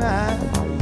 啊。